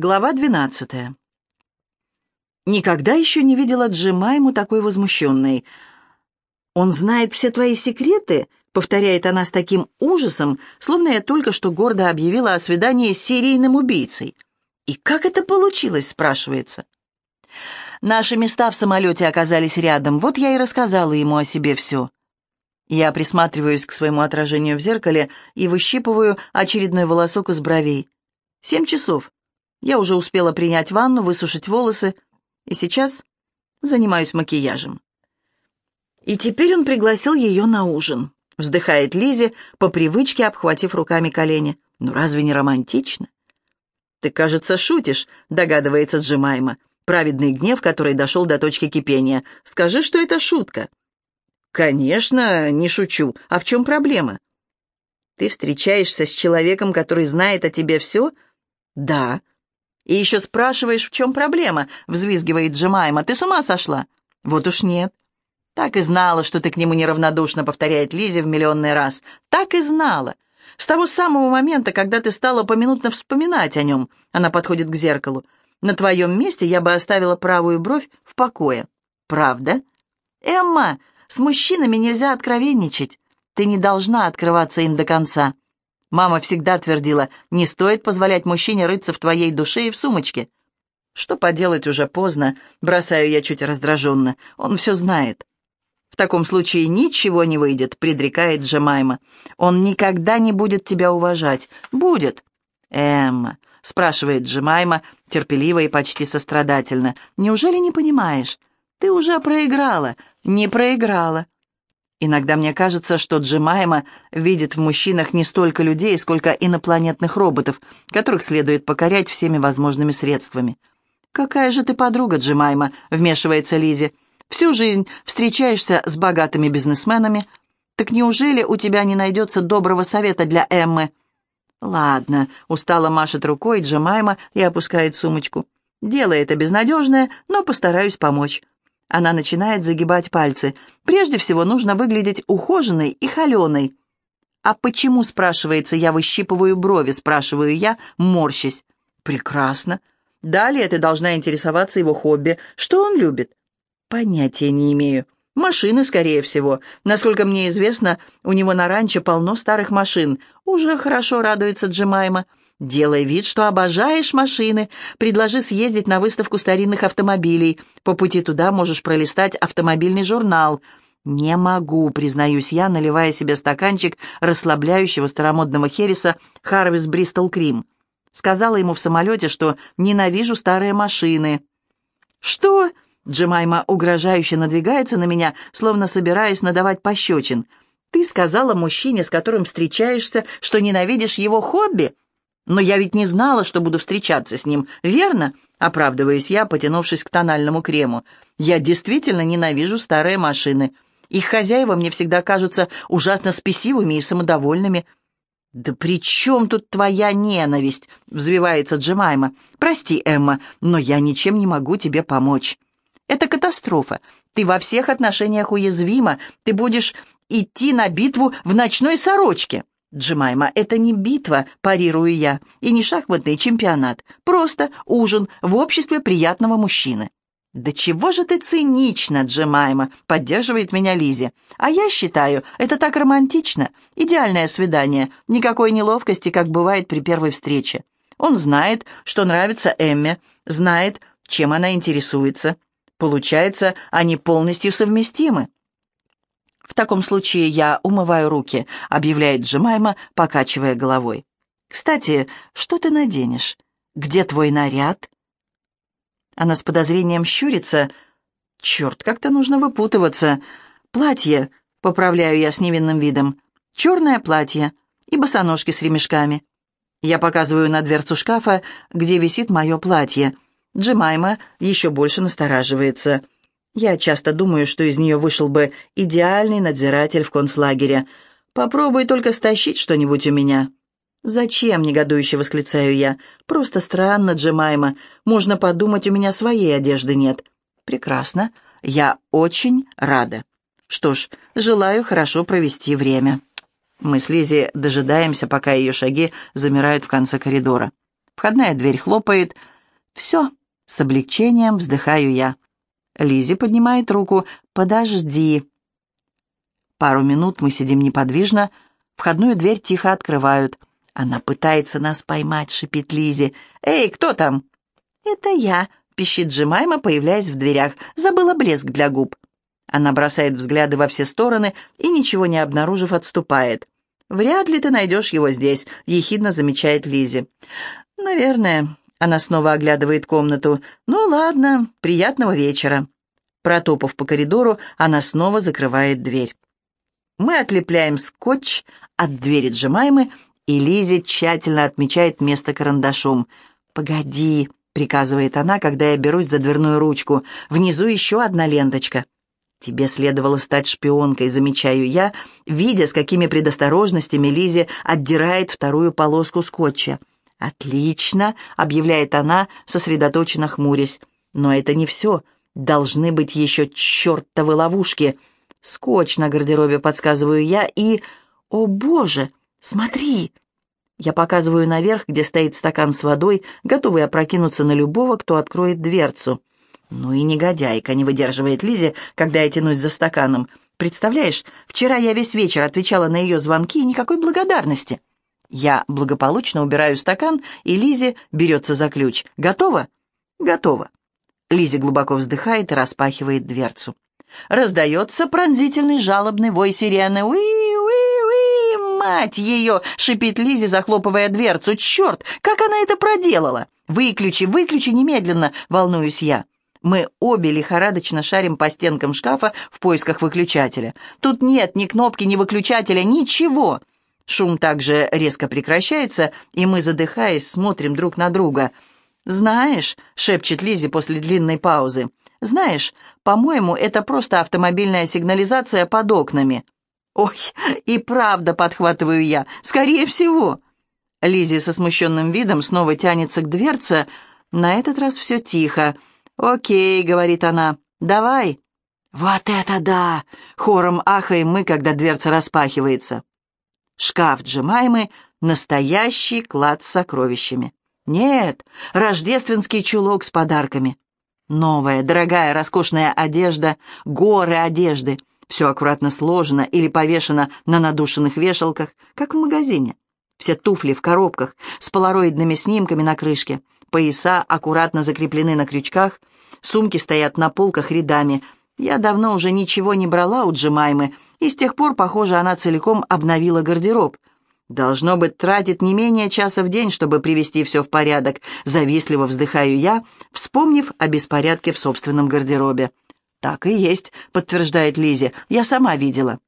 Глава 12. Никогда еще не видела Джемайму такой возмущенной. «Он знает все твои секреты?» — повторяет она с таким ужасом, словно я только что гордо объявила о свидании с серийным убийцей. «И как это получилось?» — спрашивается. Наши места в самолете оказались рядом, вот я и рассказала ему о себе все. Я присматриваюсь к своему отражению в зеркале и выщипываю очередной волосок из бровей. Семь часов. Я уже успела принять ванну, высушить волосы, и сейчас занимаюсь макияжем. И теперь он пригласил ее на ужин. Вздыхает Лизи, по привычке обхватив руками колени. «Ну разве не романтично?» «Ты, кажется, шутишь», — догадывается Джимайма. Праведный гнев, который дошел до точки кипения. «Скажи, что это шутка». «Конечно, не шучу. А в чем проблема?» «Ты встречаешься с человеком, который знает о тебе все?» «Да. «И еще спрашиваешь, в чем проблема?» — взвизгивает Джемайма. «Ты с ума сошла?» «Вот уж нет». «Так и знала, что ты к нему неравнодушно», — повторяет Лизе в миллионный раз. «Так и знала. С того самого момента, когда ты стала поминутно вспоминать о нем». Она подходит к зеркалу. «На твоем месте я бы оставила правую бровь в покое». «Правда?» «Эмма, с мужчинами нельзя откровенничать. Ты не должна открываться им до конца». Мама всегда твердила, не стоит позволять мужчине рыться в твоей душе и в сумочке. Что поделать уже поздно, бросаю я чуть раздраженно. Он все знает. В таком случае ничего не выйдет, предрекает Джемайма. Он никогда не будет тебя уважать. Будет. Эмма, спрашивает Джемайма, терпеливо и почти сострадательно. Неужели не понимаешь? Ты уже проиграла. Не проиграла. Иногда мне кажется, что Джемайма видит в мужчинах не столько людей, сколько инопланетных роботов, которых следует покорять всеми возможными средствами. «Какая же ты подруга, Джемайма?» — вмешивается Лизи. «Всю жизнь встречаешься с богатыми бизнесменами. Так неужели у тебя не найдется доброго совета для Эммы?» «Ладно», — устало машет рукой Джемайма и опускает сумочку. «Дело это безнадежное, но постараюсь помочь. Она начинает загибать пальцы. Прежде всего нужно выглядеть ухоженной и холеной. «А почему, — спрашивается, — я выщипываю брови?» — спрашиваю я, морщась. «Прекрасно. Далее ты должна интересоваться его хобби. Что он любит?» «Понятия не имею. Машины, скорее всего. Насколько мне известно, у него на ранчо полно старых машин. Уже хорошо радуется Джемайма. Делай вид, что обожаешь машины. Предложи съездить на выставку старинных автомобилей. По пути туда можешь пролистать автомобильный журнал. Не могу, признаюсь я, наливая себе стаканчик расслабляющего старомодного хереса Харвис Бристол Крим. Сказала ему в самолете, что ненавижу старые машины. «Что?» Джемайма угрожающе надвигается на меня, словно собираясь надавать пощечин. «Ты сказала мужчине, с которым встречаешься, что ненавидишь его хобби?» «Но я ведь не знала, что буду встречаться с ним, верно?» Оправдываюсь я, потянувшись к тональному крему. «Я действительно ненавижу старые машины. Их хозяева мне всегда кажутся ужасно спесивыми и самодовольными». «Да при чем тут твоя ненависть?» — взвивается Джемайма. «Прости, Эмма, но я ничем не могу тебе помочь. Это катастрофа. Ты во всех отношениях уязвима. Ты будешь идти на битву в ночной сорочке». «Джемайма, это не битва», — парирую я, «и не шахматный чемпионат. Просто ужин в обществе приятного мужчины». «Да чего же ты цинична, Джемайма?» — поддерживает меня Лизи. «А я считаю, это так романтично. Идеальное свидание. Никакой неловкости, как бывает при первой встрече. Он знает, что нравится Эмме, знает, чем она интересуется. Получается, они полностью совместимы. «В таком случае я умываю руки», — объявляет Джемайма, покачивая головой. «Кстати, что ты наденешь? Где твой наряд?» Она с подозрением щурится. «Черт, как-то нужно выпутываться. Платье», — поправляю я с невинным видом. «Черное платье и босоножки с ремешками». Я показываю на дверцу шкафа, где висит мое платье. Джемайма еще больше настораживается. Я часто думаю, что из нее вышел бы идеальный надзиратель в концлагере. Попробуй только стащить что-нибудь у меня». «Зачем?» — негодующе восклицаю я. «Просто странно, Джемайма. Можно подумать, у меня своей одежды нет». «Прекрасно. Я очень рада. Что ж, желаю хорошо провести время». Мы с Лизи дожидаемся, пока ее шаги замирают в конце коридора. Входная дверь хлопает. «Все», — с облегчением вздыхаю я. Лизи поднимает руку. «Подожди». Пару минут мы сидим неподвижно. Входную дверь тихо открывают. Она пытается нас поймать, шипит Лизи. «Эй, кто там?» «Это я», — пищит Джемайма, появляясь в дверях. Забыла блеск для губ. Она бросает взгляды во все стороны и, ничего не обнаружив, отступает. «Вряд ли ты найдешь его здесь», — ехидно замечает Лизи. «Наверное». Она снова оглядывает комнату. «Ну ладно, приятного вечера». Протопав по коридору, она снова закрывает дверь. Мы отлепляем скотч от двери Джемаймы, и Лизи тщательно отмечает место карандашом. «Погоди», — приказывает она, когда я берусь за дверную ручку. «Внизу еще одна ленточка». «Тебе следовало стать шпионкой», — замечаю я, видя, с какими предосторожностями Лизи отдирает вторую полоску скотча. «Отлично», — объявляет она, сосредоточенно хмурясь. «Но это не все. Должны быть еще чертовы ловушки». «Скотч на гардеробе», — подсказываю я, и... «О, боже! Смотри!» Я показываю наверх, где стоит стакан с водой, готовый опрокинуться на любого, кто откроет дверцу. Ну и негодяйка не выдерживает Лизе, когда я тянусь за стаканом. Представляешь, вчера я весь вечер отвечала на ее звонки и никакой благодарности. Я благополучно убираю стакан, и Лизе берется за ключ. «Готово?» «Готово». Лизе глубоко вздыхает и распахивает дверцу. Раздается пронзительный жалобный вой сирены. «Уи-уи-уи! Мать ее!» — шипит Лизе, захлопывая дверцу. «Черт! Как она это проделала?» «Выключи, выключи немедленно!» — волнуюсь я. Мы обе лихорадочно шарим по стенкам шкафа в поисках выключателя. Тут нет ни кнопки, ни выключателя, ничего. Шум также резко прекращается, и мы, задыхаясь, смотрим друг на друга. «Знаешь», — шепчет Лизи после длинной паузы, «знаешь, по-моему, это просто автомобильная сигнализация под окнами». «Ой, и правда», — подхватываю я, — «скорее всего». Лизи со смущенным видом снова тянется к дверце. На этот раз все тихо. «Окей», — говорит она, — «давай». «Вот это да!» — хором ахаем мы, когда дверца распахивается. Шкаф Джемаймы — настоящий клад с сокровищами. Нет, рождественский чулок с подарками. Новая, дорогая, роскошная одежда, горы одежды. Все аккуратно сложено или повешено на надушенных вешалках, как в магазине. Все туфли в коробках с полароидными снимками на крышке. Пояса аккуратно закреплены на крючках. Сумки стоят на полках рядами. Я давно уже ничего не брала у Джемаймы, и с тех пор, похоже, она целиком обновила гардероб. Должно быть, тратит не менее часа в день, чтобы привести все в порядок. Завистливо вздыхаю я, вспомнив о беспорядке в собственном гардеробе. «Так и есть», — подтверждает Лизи. «Я сама видела».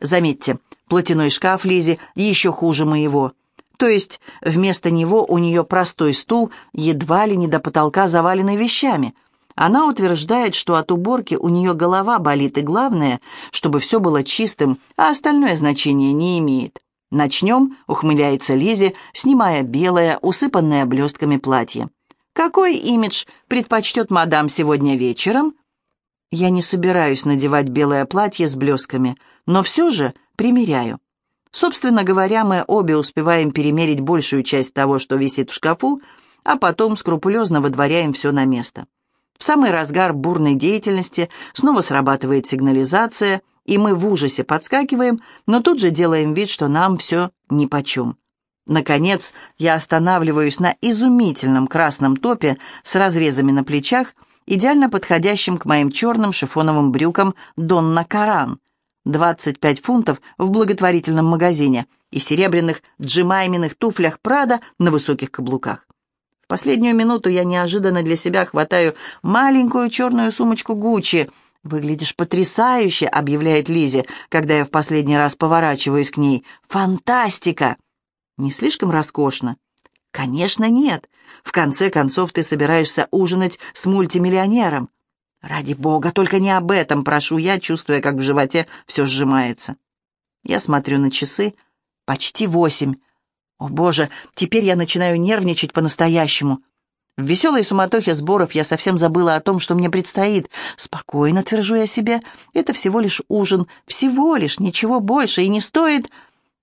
Заметьте, платяной шкаф Лизи еще хуже моего. То есть вместо него у нее простой стул, едва ли не до потолка заваленный вещами. Она утверждает, что от уборки у нее голова болит, и главное, чтобы все было чистым, а остальное значение не имеет. «Начнем», — ухмыляется Лизи, снимая белое, усыпанное блестками платье. «Какой имидж предпочтет мадам сегодня вечером?» Я не собираюсь надевать белое платье с блесками, но все же примеряю. Собственно говоря, мы обе успеваем перемерить большую часть того, что висит в шкафу, а потом скрупулезно выдворяем все на место. В самый разгар бурной деятельности снова срабатывает сигнализация, и мы в ужасе подскакиваем, но тут же делаем вид, что нам все нипочем. Наконец, я останавливаюсь на изумительном красном топе с разрезами на плечах, идеально подходящим к моим черным шифоновым брюкам «Донна Каран». 25 фунтов в благотворительном магазине и серебряных джимайменных туфлях Прада на высоких каблуках. В последнюю минуту я неожиданно для себя хватаю маленькую черную сумочку Гуччи. «Выглядишь потрясающе», — объявляет Лизи, когда я в последний раз поворачиваюсь к ней. «Фантастика!» «Не слишком роскошно?» «Конечно, нет. В конце концов, ты собираешься ужинать с мультимиллионером». «Ради бога, только не об этом, прошу я, чувствуя, как в животе все сжимается». Я смотрю на часы. Почти восемь. О боже, теперь я начинаю нервничать по-настоящему. В веселой суматохе сборов я совсем забыла о том, что мне предстоит. Спокойно, твержу я себе, это всего лишь ужин, всего лишь, ничего больше, и не стоит...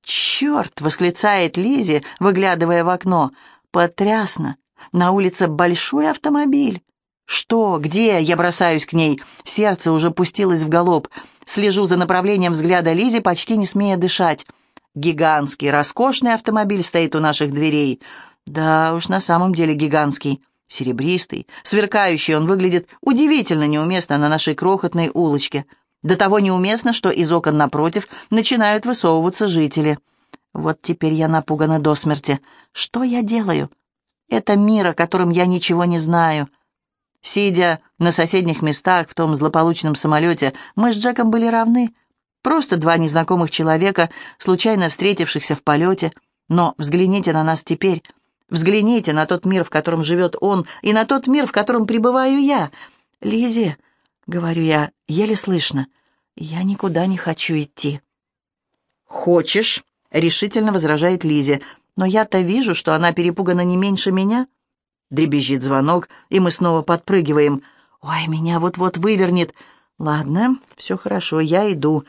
«Черт!» — восклицает Лизи, выглядывая в окно. Потрясно. На улице большой автомобиль. Что? Где? Я бросаюсь к ней. Сердце уже пустилось в галоп. Слежу за направлением взгляда Лизи, почти не смея дышать. Гигантский, роскошный автомобиль стоит у наших дверей. Да уж, на самом деле гигантский. Серебристый, сверкающий, он выглядит удивительно неуместно на нашей крохотной улочке. До того неуместно, что из окон напротив начинают высовываться жители. Вот теперь я напугана до смерти. Что я делаю? Это мир, о котором я ничего не знаю. Сидя на соседних местах в том злополучном самолете, мы с Джеком были равны. Просто два незнакомых человека, случайно встретившихся в полете. Но взгляните на нас теперь. Взгляните на тот мир, в котором живет он, и на тот мир, в котором пребываю я. Лизи, говорю я, еле слышно, я никуда не хочу идти. Хочешь, решительно возражает Лизи, но я-то вижу, что она перепугана не меньше меня. Дребезжит звонок, и мы снова подпрыгиваем. Ой, меня вот-вот вывернет. Ладно, все хорошо, я иду.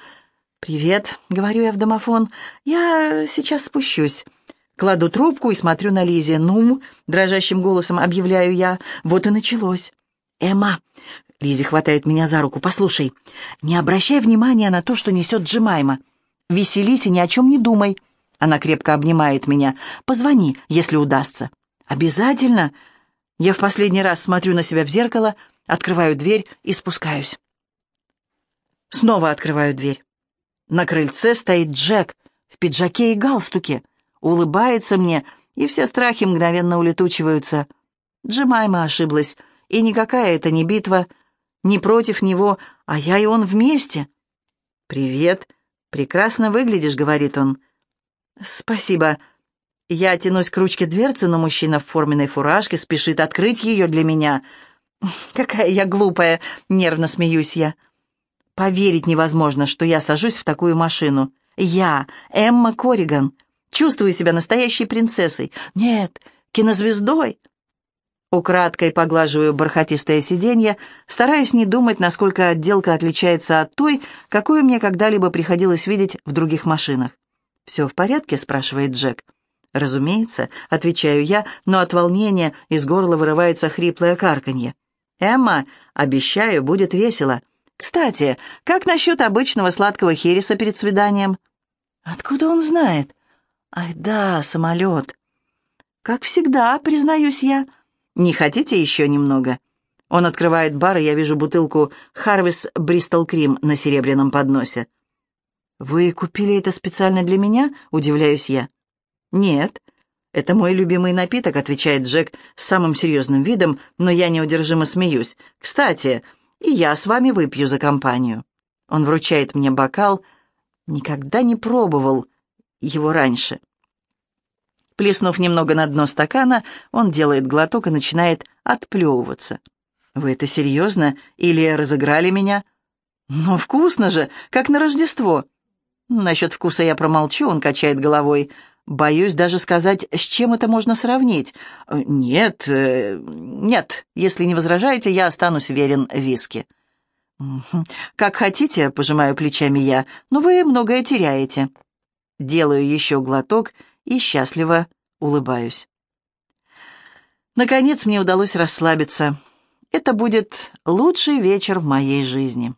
«Привет», — говорю я в домофон. «Я сейчас спущусь». Кладу трубку и смотрю на Лизе. «Ну», — дрожащим голосом объявляю я, — «вот и началось». «Эмма», — Лизе хватает меня за руку, — «послушай, не обращай внимания на то, что несет Джимайма. Веселись и ни о чем не думай». Она крепко обнимает меня. «Позвони, если удастся». «Обязательно!» Я в последний раз смотрю на себя в зеркало, открываю дверь и спускаюсь. Снова открываю дверь. На крыльце стоит Джек в пиджаке и галстуке, улыбается мне, и все страхи мгновенно улетучиваются. Джемайма ошиблась, и никакая это не битва, не против него, а я и он вместе. «Привет, прекрасно выглядишь», — говорит он. «Спасибо». Я тянусь к ручке дверцы, но мужчина в форменной фуражке спешит открыть ее для меня. «Какая я глупая!» — нервно смеюсь я. «Поверить невозможно, что я сажусь в такую машину. Я, Эмма Кориган, чувствую себя настоящей принцессой. Нет, кинозвездой!» Украдкой поглаживаю бархатистое сиденье, стараясь не думать, насколько отделка отличается от той, какую мне когда-либо приходилось видеть в других машинах. «Все в порядке?» — спрашивает Джек. «Разумеется», — отвечаю я, но от волнения из горла вырывается хриплое карканье. «Эмма, обещаю, будет весело. Кстати, как насчет обычного сладкого хереса перед свиданием?» «Откуда он знает?» «Ах да, самолет». «Как всегда, признаюсь я. Не хотите еще немного?» Он открывает бар, и я вижу бутылку «Харвис Бристол Крим» на серебряном подносе. «Вы купили это специально для меня?» — удивляюсь я. «Нет, это мой любимый напиток», — отвечает Джек с самым серьезным видом, но я неудержимо смеюсь. «Кстати, и я с вами выпью за компанию». Он вручает мне бокал. Никогда не пробовал его раньше. Плеснув немного на дно стакана, он делает глоток и начинает отплевываться. «Вы это серьезно? Или разыграли меня?» «Ну, вкусно же, как на Рождество!» Насчет вкуса я промолчу, он качает головой. Боюсь даже сказать, с чем это можно сравнить. Нет, э, нет, если не возражаете, я останусь верен виски. Как хотите, пожимаю плечами я, но вы многое теряете. Делаю еще глоток и счастливо улыбаюсь. Наконец мне удалось расслабиться. Это будет лучший вечер в моей жизни.